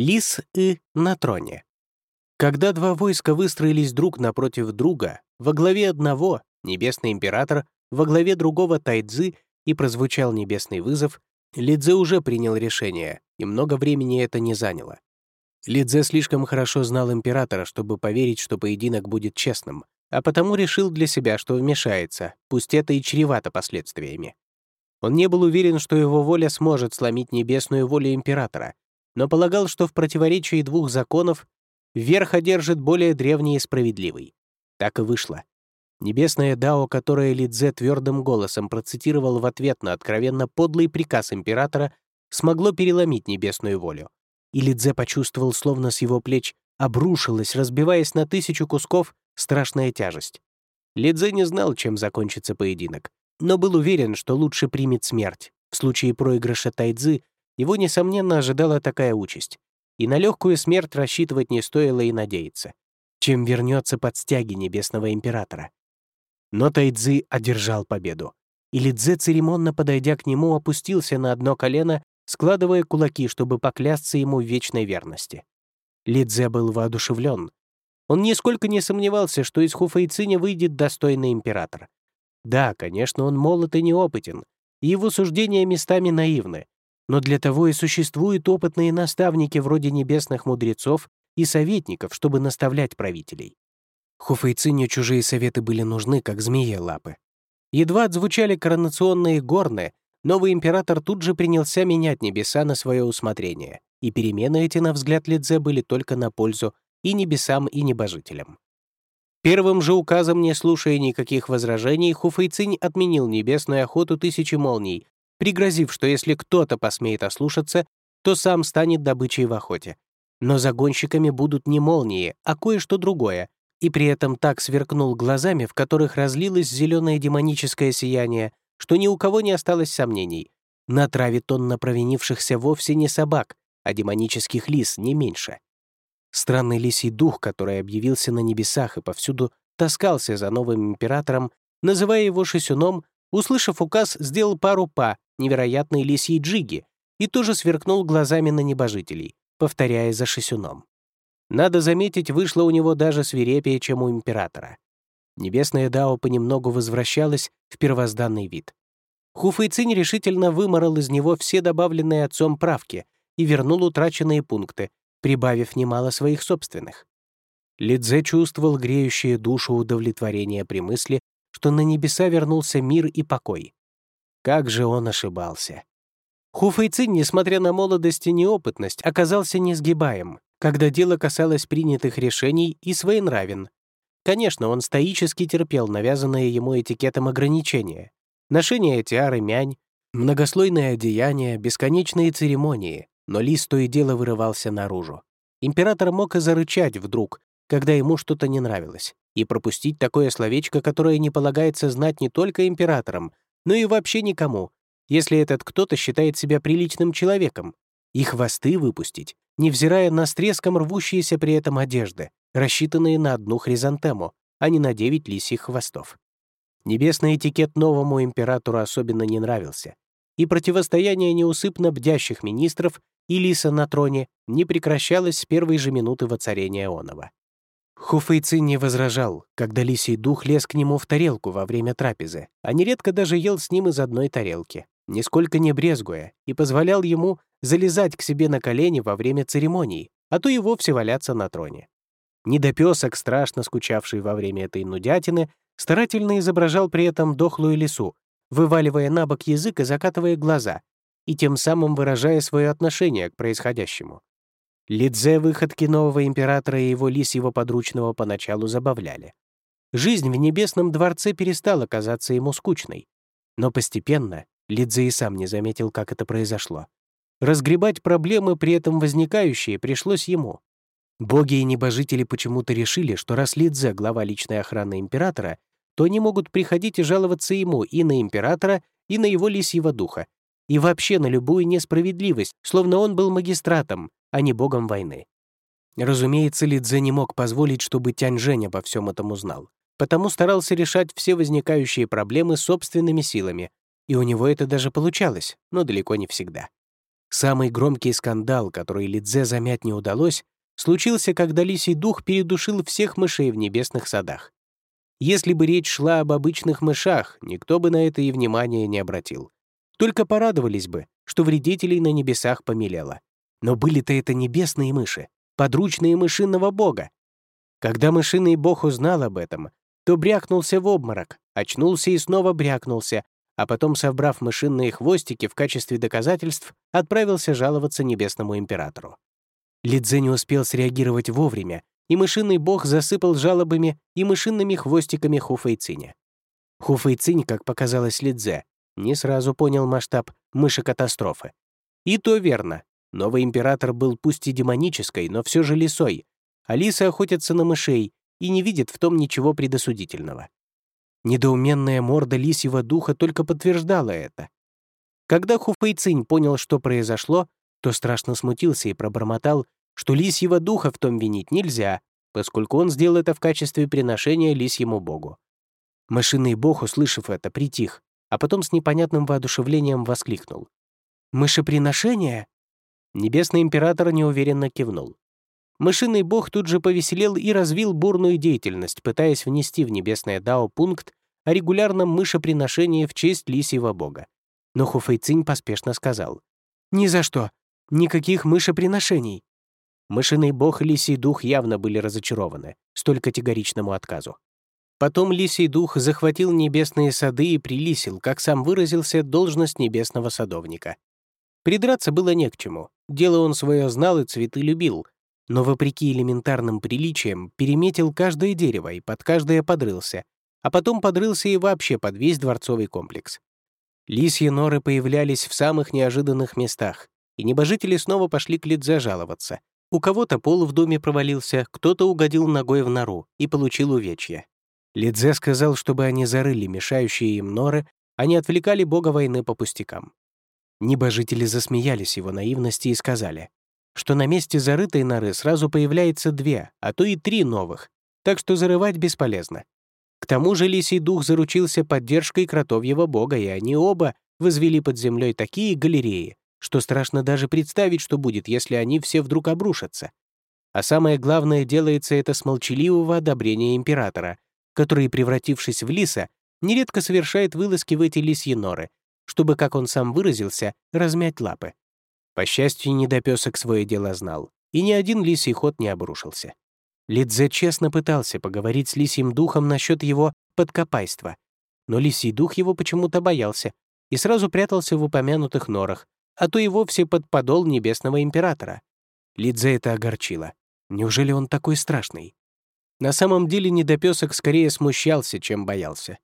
Лис и на троне. Когда два войска выстроились друг напротив друга, во главе одного — Небесный Император, во главе другого — Тайцзы, и прозвучал небесный вызов, Лидзе уже принял решение, и много времени это не заняло. Лидзе слишком хорошо знал Императора, чтобы поверить, что поединок будет честным, а потому решил для себя, что вмешается, пусть это и чревато последствиями. Он не был уверен, что его воля сможет сломить небесную волю Императора, но полагал, что в противоречии двух законов верх одержит более древний и справедливый. Так и вышло. Небесное Дао, которое Лидзе твердым голосом процитировал в ответ на откровенно подлый приказ императора, смогло переломить небесную волю. И Лидзе почувствовал, словно с его плеч обрушилась, разбиваясь на тысячу кусков, страшная тяжесть. Лидзе не знал, чем закончится поединок, но был уверен, что лучше примет смерть. В случае проигрыша Тайцзы его, несомненно, ожидала такая участь. И на легкую смерть рассчитывать не стоило и надеяться, чем вернется под стяги Небесного Императора. Но Тайцзы одержал победу. И Лидзе, церемонно подойдя к нему, опустился на одно колено, складывая кулаки, чтобы поклясться ему в вечной верности. Лидзе был воодушевлен. Он нисколько не сомневался, что из Хуфайциня выйдет достойный император. Да, конечно, он молод и неопытен, и его суждения местами наивны, но для того и существуют опытные наставники вроде небесных мудрецов и советников, чтобы наставлять правителей. Хуфейциню чужие советы были нужны, как змеи лапы. Едва отзвучали коронационные горны, новый император тут же принялся менять небеса на свое усмотрение, и перемены эти, на взгляд Лидзе, были только на пользу и небесам, и небожителям. Первым же указом, не слушая никаких возражений, Хуфейцинь отменил небесную охоту тысячи молний, пригрозив, что если кто-то посмеет ослушаться, то сам станет добычей в охоте. Но загонщиками будут не молнии, а кое-что другое, и при этом так сверкнул глазами, в которых разлилось зеленое демоническое сияние, что ни у кого не осталось сомнений. Натравит он на провинившихся вовсе не собак, а демонических лис не меньше. Странный лисий дух, который объявился на небесах и повсюду таскался за новым императором, называя его шесюном, услышав указ, сделал пару па невероятной лисьей джиги и тоже сверкнул глазами на небожителей, повторяя за Шисюном. Надо заметить, вышло у него даже свирепее, чем у императора. Небесная Дао понемногу возвращалась в первозданный вид. Хуфэйцинь решительно выморал из него все добавленные отцом правки и вернул утраченные пункты, прибавив немало своих собственных. Лидзе чувствовал греющее душу удовлетворение при мысли, что на небеса вернулся мир и покой. Как же он ошибался. Хуфэйцин, несмотря на молодость и неопытность, оказался несгибаем, когда дело касалось принятых решений и своенравен. Конечно, он стоически терпел навязанные ему этикетом ограничения. Ношение тиары мянь, многослойное одеяние, бесконечные церемонии, но лист то и дело вырывался наружу. Император мог и зарычать вдруг, когда ему что-то не нравилось, и пропустить такое словечко, которое не полагается знать не только императорам, но и вообще никому, если этот кто-то считает себя приличным человеком, и хвосты выпустить, невзирая на с треском рвущиеся при этом одежды, рассчитанные на одну хризантему, а не на девять лисьих хвостов. Небесный этикет новому императору особенно не нравился, и противостояние неусыпно бдящих министров и лиса на троне не прекращалось с первой же минуты воцарения Онова. Хуфэйцин не возражал, когда лисий дух лез к нему в тарелку во время трапезы, а нередко даже ел с ним из одной тарелки, нисколько не брезгуя, и позволял ему залезать к себе на колени во время церемоний, а то и вовсе валяться на троне. Недопесок, страшно скучавший во время этой нудятины, старательно изображал при этом дохлую лису, вываливая на бок язык и закатывая глаза, и тем самым выражая свое отношение к происходящему. Лидзе выходки нового императора и его лисьего подручного поначалу забавляли. Жизнь в небесном дворце перестала казаться ему скучной. Но постепенно Лидзе и сам не заметил, как это произошло. Разгребать проблемы, при этом возникающие, пришлось ему. Боги и небожители почему-то решили, что раз Лидзе — глава личной охраны императора, то они могут приходить и жаловаться ему и на императора, и на его лисьего духа, и вообще на любую несправедливость, словно он был магистратом, а не богом войны. Разумеется, Лидзе не мог позволить, чтобы Тянь-Жень обо всем этом узнал, потому старался решать все возникающие проблемы собственными силами, и у него это даже получалось, но далеко не всегда. Самый громкий скандал, который Лидзе замять не удалось, случился, когда лисий дух передушил всех мышей в небесных садах. Если бы речь шла об обычных мышах, никто бы на это и внимания не обратил. Только порадовались бы, что вредителей на небесах помелело. Но были-то это небесные мыши, подручные мышиного бога. Когда мышиный бог узнал об этом, то брякнулся в обморок, очнулся и снова брякнулся, а потом, собрав мышиные хвостики в качестве доказательств, отправился жаловаться небесному императору. Лидзе не успел среагировать вовремя, и мышиный бог засыпал жалобами и мышиными хвостиками Хуфэйциня. Хуфэйцинь, как показалось Лидзе, не сразу понял масштаб мыши-катастрофы. И то верно. Новый император был пусть и демонической, но все же лисой. А лисы охотятся на мышей и не видят в том ничего предосудительного. Недоуменная морда лисьего духа только подтверждала это. Когда Хуфэйцинь понял, что произошло, то страшно смутился и пробормотал, что лисьего духа в том винить нельзя, поскольку он сделал это в качестве приношения лисьему богу. Машинный бог, услышав это, притих, а потом с непонятным воодушевлением воскликнул. «Мышеприношение?» Небесный император неуверенно кивнул. Мышиный бог тут же повеселел и развил бурную деятельность, пытаясь внести в небесное Дао пункт о регулярном мышеприношении в честь лисьего бога. Но Хуфэйцинь поспешно сказал. «Ни за что. Никаких мышеприношений». Мышиный бог и лисий дух явно были разочарованы столь категоричному отказу. Потом лисий дух захватил небесные сады и прилисил, как сам выразился, должность небесного садовника. Придраться было не к чему. Дело он свое знал и цветы любил, но, вопреки элементарным приличиям, переметил каждое дерево и под каждое подрылся, а потом подрылся и вообще под весь дворцовый комплекс. Лисьи норы появлялись в самых неожиданных местах, и небожители снова пошли к Лидзе жаловаться. У кого-то пол в доме провалился, кто-то угодил ногой в нору и получил увечья. Лидзе сказал, чтобы они зарыли мешающие им норы, не отвлекали бога войны по пустякам. Небожители засмеялись его наивности и сказали, что на месте зарытой норы сразу появляется две, а то и три новых, так что зарывать бесполезно. К тому же лисий дух заручился поддержкой кротовьего бога, и они оба возвели под землей такие галереи, что страшно даже представить, что будет, если они все вдруг обрушатся. А самое главное, делается это с молчаливого одобрения императора, который, превратившись в лиса, нередко совершает вылазки в эти лисьи норы, чтобы, как он сам выразился, размять лапы. По счастью, недопесок свое дело знал, и ни один лисий ход не обрушился. Лидзе честно пытался поговорить с лисьим духом насчет его подкопайства, но лисий дух его почему-то боялся и сразу прятался в упомянутых норах, а то и вовсе под подол небесного императора. Лидзе это огорчило. Неужели он такой страшный? На самом деле недопесок скорее смущался, чем боялся.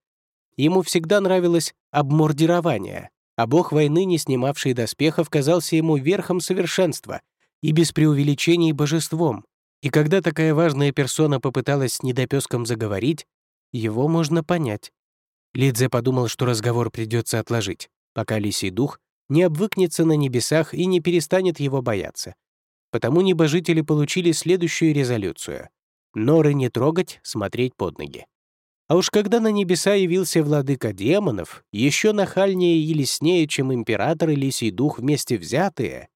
Ему всегда нравилось обмордирование, а бог войны, не снимавший доспехов, казался ему верхом совершенства и без преувеличений божеством. И когда такая важная персона попыталась с недопеском заговорить, его можно понять. Лидзе подумал, что разговор придется отложить, пока лисий дух не обвыкнется на небесах и не перестанет его бояться. Потому небожители получили следующую резолюцию. Норы не трогать, смотреть под ноги. А уж когда на небеса явился владыка демонов, еще нахальнее и леснее, чем император и лисий дух вместе взятые,